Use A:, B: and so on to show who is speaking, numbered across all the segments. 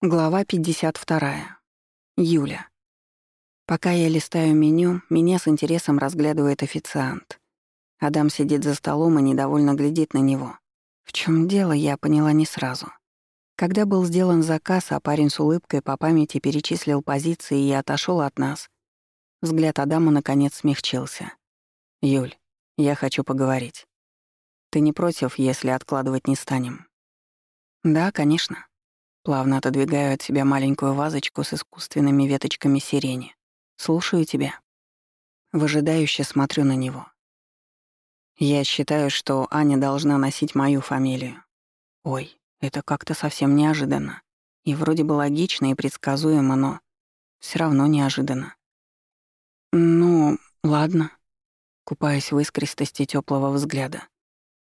A: Глава 52. Юля. Пока я листаю меню, меня с интересом разглядывает официант. Адам сидит за столом и недовольно глядит на него. В чем дело, я поняла не сразу. Когда был сделан заказ, а парень с улыбкой по памяти перечислил позиции и отошел от нас, взгляд Адама наконец смягчился. «Юль, я хочу поговорить. Ты не против, если откладывать не станем?» «Да, конечно», Плавно отодвигаю от себя маленькую вазочку с искусственными веточками сирени. Слушаю тебя. Выжидающе смотрю на него. Я считаю, что Аня должна носить мою фамилию. Ой, это как-то совсем неожиданно. И вроде бы логично и предсказуемо, но все равно неожиданно. Ну, ладно. Купаюсь в искристости теплого взгляда.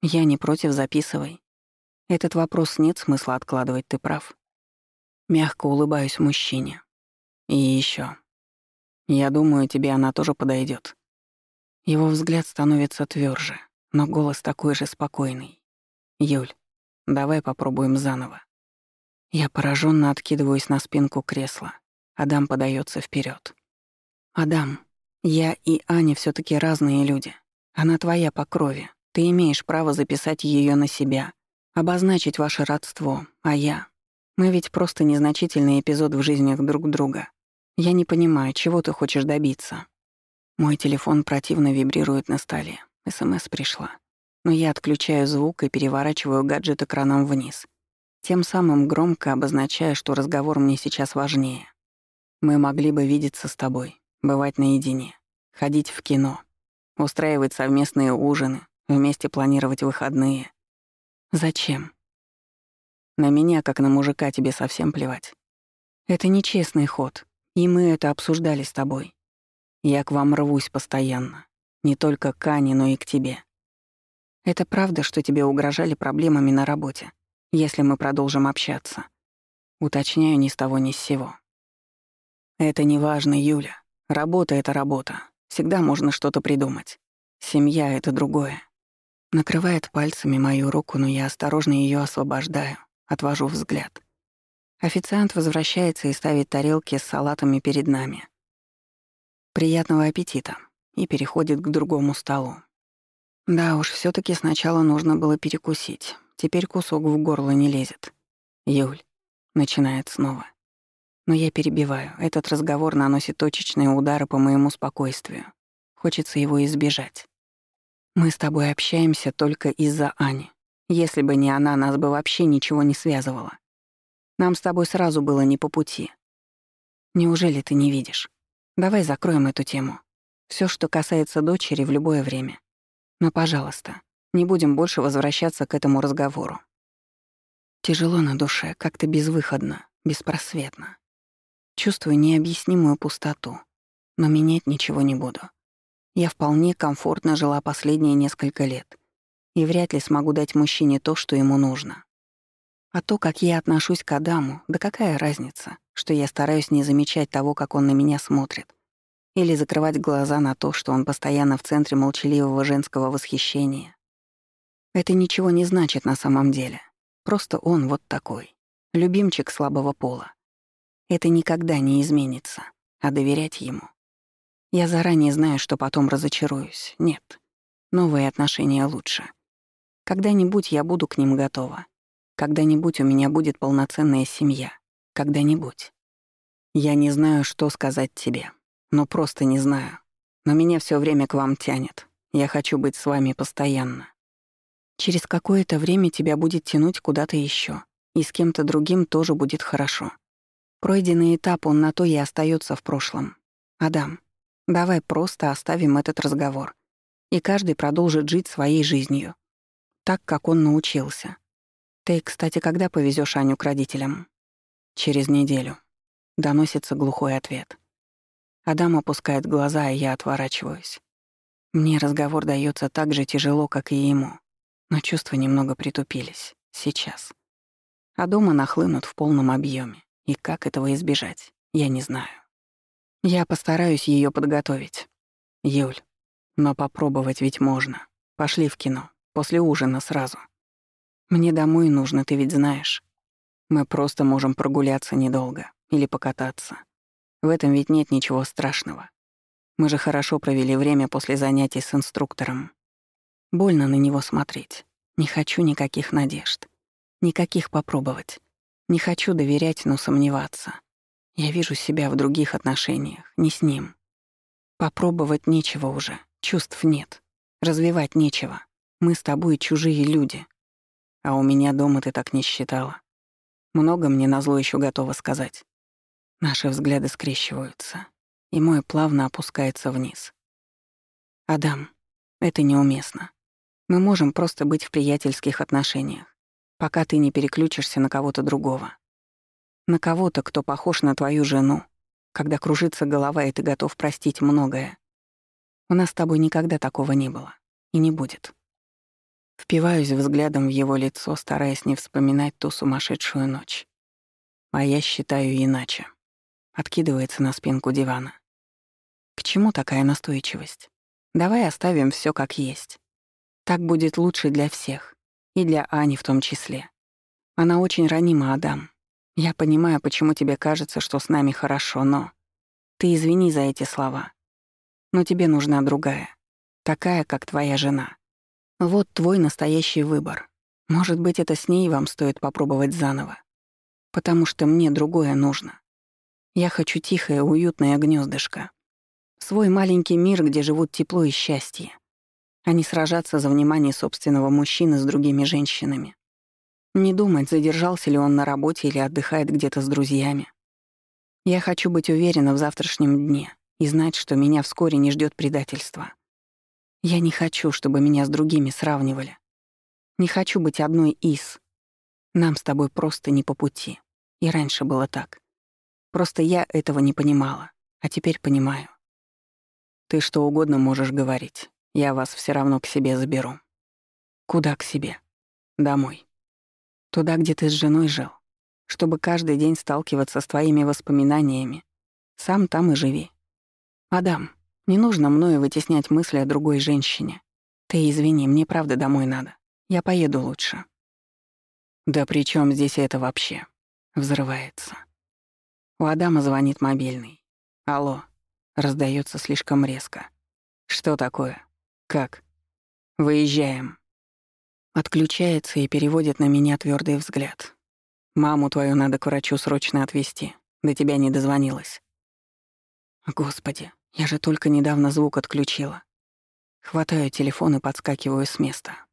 A: Я не против, записывай. Этот вопрос нет смысла откладывать, ты прав. Мягко улыбаюсь мужчине. И еще. Я думаю, тебе она тоже подойдет. Его взгляд становится тверже, но голос такой же спокойный. Юль, давай попробуем заново. Я пораженно откидываюсь на спинку кресла. Адам подается вперед. Адам, я и Аня все таки разные люди. Она твоя по крови. Ты имеешь право записать ее на себя, обозначить ваше родство, а я мы ведь просто незначительный эпизод в жизнях друг друга. Я не понимаю, чего ты хочешь добиться. Мой телефон противно вибрирует на столе. СМС пришла. Но я отключаю звук и переворачиваю гаджет экраном вниз. Тем самым громко обозначая, что разговор мне сейчас важнее. Мы могли бы видеться с тобой, бывать наедине, ходить в кино, устраивать совместные ужины, вместе планировать выходные. Зачем? На меня, как на мужика, тебе совсем плевать. Это нечестный ход, и мы это обсуждали с тобой. Я к вам рвусь постоянно. Не только к Ане, но и к тебе. Это правда, что тебе угрожали проблемами на работе, если мы продолжим общаться? Уточняю ни с того ни с сего. Это не важно, Юля. Работа — это работа. Всегда можно что-то придумать. Семья — это другое. Накрывает пальцами мою руку, но я осторожно ее освобождаю. Отвожу взгляд. Официант возвращается и ставит тарелки с салатами перед нами. Приятного аппетита. И переходит к другому столу. Да уж, все таки сначала нужно было перекусить. Теперь кусок в горло не лезет. Юль. Начинает снова. Но я перебиваю. Этот разговор наносит точечные удары по моему спокойствию. Хочется его избежать. Мы с тобой общаемся только из-за Ани. Если бы не она, нас бы вообще ничего не связывало. Нам с тобой сразу было не по пути. Неужели ты не видишь? Давай закроем эту тему. Все, что касается дочери, в любое время. Но, пожалуйста, не будем больше возвращаться к этому разговору. Тяжело на душе, как-то безвыходно, беспросветно. Чувствую необъяснимую пустоту, но менять ничего не буду. Я вполне комфортно жила последние несколько лет и вряд ли смогу дать мужчине то, что ему нужно. А то, как я отношусь к Адаму, да какая разница, что я стараюсь не замечать того, как он на меня смотрит, или закрывать глаза на то, что он постоянно в центре молчаливого женского восхищения. Это ничего не значит на самом деле. Просто он вот такой, любимчик слабого пола. Это никогда не изменится, а доверять ему. Я заранее знаю, что потом разочаруюсь. Нет. Новые отношения лучше. Когда-нибудь я буду к ним готова. Когда-нибудь у меня будет полноценная семья. Когда-нибудь. Я не знаю, что сказать тебе. но просто не знаю. Но меня все время к вам тянет. Я хочу быть с вами постоянно. Через какое-то время тебя будет тянуть куда-то еще, и с кем-то другим тоже будет хорошо. Пройденный этап, он на то и остается в прошлом. Адам, давай просто оставим этот разговор, и каждый продолжит жить своей жизнью так, как он научился. Ты, кстати, когда повезешь Аню к родителям? Через неделю. Доносится глухой ответ. Адам опускает глаза, и я отворачиваюсь. Мне разговор дается так же тяжело, как и ему, но чувства немного притупились. Сейчас. А дома нахлынут в полном объеме, и как этого избежать, я не знаю. Я постараюсь ее подготовить. Юль, но попробовать ведь можно. Пошли в кино. После ужина сразу. Мне домой нужно, ты ведь знаешь. Мы просто можем прогуляться недолго или покататься. В этом ведь нет ничего страшного. Мы же хорошо провели время после занятий с инструктором. Больно на него смотреть. Не хочу никаких надежд. Никаких попробовать. Не хочу доверять, но сомневаться. Я вижу себя в других отношениях, не с ним. Попробовать нечего уже, чувств нет. Развивать нечего. Мы с тобой чужие люди. А у меня дома ты так не считала. Много мне назло еще готова сказать. Наши взгляды скрещиваются, и мой плавно опускается вниз. «Адам, это неуместно. Мы можем просто быть в приятельских отношениях, пока ты не переключишься на кого-то другого. На кого-то, кто похож на твою жену, когда кружится голова, и ты готов простить многое. У нас с тобой никогда такого не было. И не будет. Впиваюсь взглядом в его лицо, стараясь не вспоминать ту сумасшедшую ночь. А я считаю иначе. Откидывается на спинку дивана. К чему такая настойчивость? Давай оставим все как есть. Так будет лучше для всех. И для Ани в том числе. Она очень ранима, Адам. Я понимаю, почему тебе кажется, что с нами хорошо, но... Ты извини за эти слова. Но тебе нужна другая. Такая, как твоя жена. Вот твой настоящий выбор. Может быть, это с ней вам стоит попробовать заново. Потому что мне другое нужно. Я хочу тихое, уютное гнездышко. Свой маленький мир, где живут тепло и счастье. А не сражаться за внимание собственного мужчины с другими женщинами. Не думать, задержался ли он на работе или отдыхает где-то с друзьями. Я хочу быть уверена в завтрашнем дне и знать, что меня вскоре не ждет предательство. Я не хочу, чтобы меня с другими сравнивали. Не хочу быть одной из. Нам с тобой просто не по пути. И раньше было так. Просто я этого не понимала, а теперь понимаю. Ты что угодно можешь говорить. Я вас все равно к себе заберу. Куда к себе? Домой. Туда, где ты с женой жил. Чтобы каждый день сталкиваться с твоими воспоминаниями. Сам там и живи. Адам, не нужно мною вытеснять мысли о другой женщине. Ты извини, мне правда домой надо. Я поеду лучше. Да при чем здесь это вообще? Взрывается. У Адама звонит мобильный. Алло. Раздается слишком резко. Что такое? Как? Выезжаем. Отключается и переводит на меня твердый взгляд. Маму твою надо к врачу срочно отвезти. До тебя не дозвонилась. Господи, я же только недавно звук отключила. Хватаю телефон и подскакиваю с места.